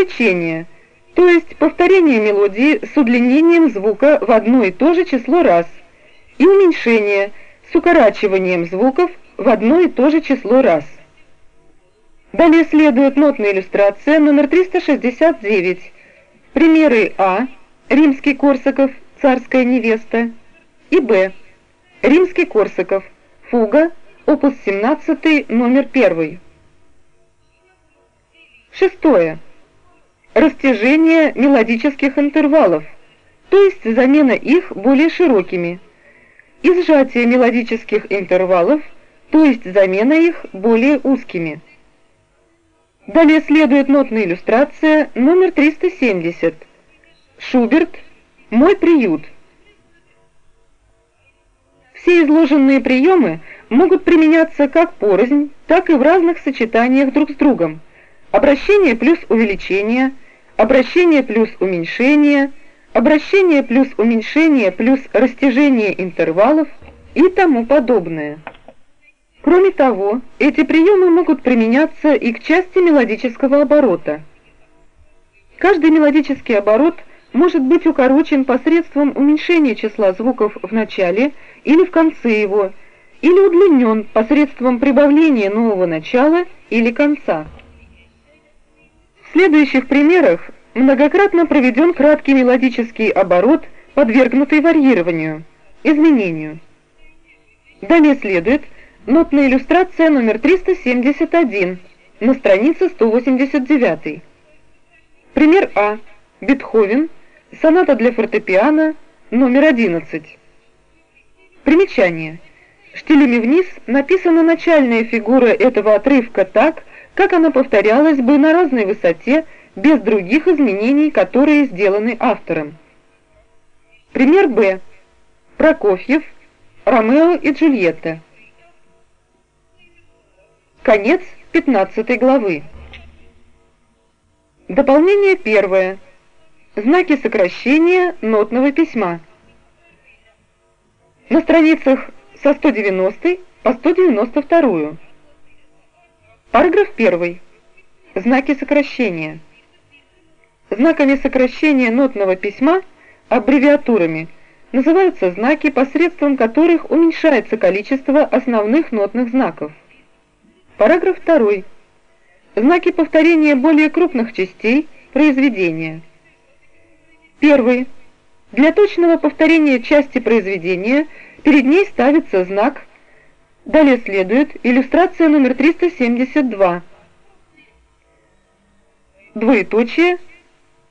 увеличение, то есть повторение мелодии с удлинением звука в одно и то же число раз, и уменьшение с укорачиванием звуков в одно и то же число раз. Далее следует нотная иллюстрация номер 369. Примеры А. Римский Корсаков, царская невеста. И Б. Римский Корсаков, фуга, опус 17, номер 1. Шестое. Растяжение мелодических интервалов, то есть замена их более широкими. И сжатие мелодических интервалов, то есть замена их более узкими. Далее следует нотная иллюстрация номер 370. Шуберт «Мой приют». Все изложенные приемы могут применяться как порознь, так и в разных сочетаниях друг с другом. Обращение плюс увеличение, обращение плюс уменьшение, обращение плюс уменьшение плюс растяжение интервалов и тому подобное. Кроме того, эти приемы могут применяться и к части мелодического оборота. Каждый мелодический оборот может быть укорочен посредством уменьшения числа звуков в начале или в конце его, или удлинен посредством прибавления нового начала или конца. В следующих примерах многократно проведен краткий мелодический оборот, подвергнутый варьированию, изменению. Далее следует Нотная иллюстрация номер 371 на странице 189. Пример А. Бетховен. Соната для фортепиано номер 11. Примечание. Штилями вниз написана начальная фигура этого отрывка так, как она повторялась бы на разной высоте, без других изменений, которые сделаны автором. Пример Б. Прокофьев. Ромео и Джульетта. Конец 15 главы. Дополнение первое. Знаки сокращения нотного письма. На страницах со 190 по 192. Параграф 1. Знаки сокращения. Знаками сокращения нотного письма, аббревиатурами, называются знаки, посредством которых уменьшается количество основных нотных знаков. Параграф 2. Знаки повторения более крупных частей произведения. Первый. Для точного повторения части произведения перед ней ставится знак. Далее следует иллюстрация номер 372. Двоеточие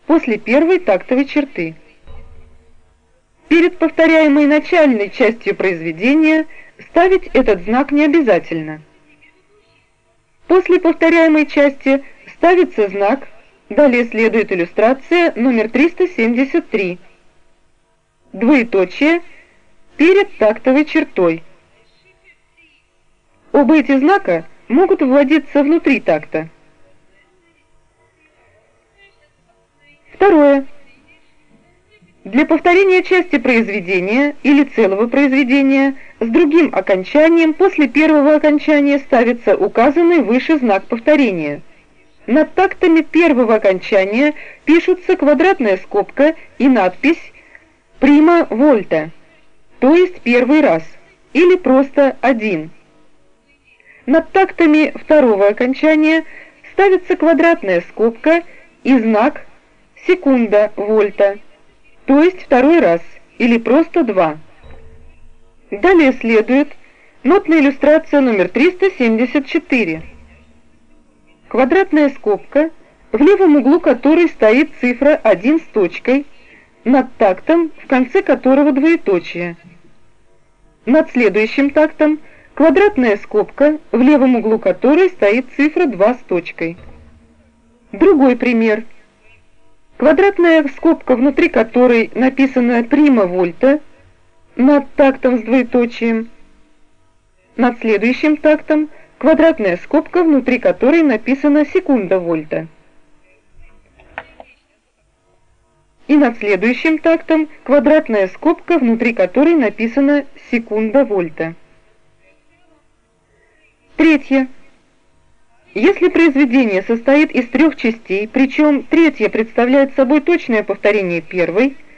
после первой тактовой черты. Перед повторяемой начальной частью произведения ставить этот знак не обязательно. После повторяемой части ставится знак, далее следует иллюстрация номер 373. Двоеточие перед тактовой чертой. Оба эти знака могут вводиться внутри такта. Второе. Для повторения части произведения или целого произведения с другим окончанием после первого окончания ставится указанный выше знак повторения. Над тактами первого окончания пишутся квадратная скобка и надпись «Прима вольта», то есть первый раз, или просто один. Над тактами второго окончания ставится квадратная скобка и знак «Секунда вольта», то есть второй раз, или просто два. Далее следует нотная иллюстрация номер 374. Квадратная скобка, в левом углу которой стоит цифра 1 с точкой, над тактом, в конце которого двоеточие. Над следующим тактом квадратная скобка, в левом углу которой стоит цифра 2 с точкой. Другой пример – Квадратная скобка, внутри которой написано прима вольта, над тактом с двоеточием. Над следующим тактом квадратная скобка, внутри которой написано секунда вольта. И над следующим тактом квадратная скобка, внутри которой написано секунда вольта. Третье. Если произведение состоит из трех частей, причем третья представляет собой точное повторение первой –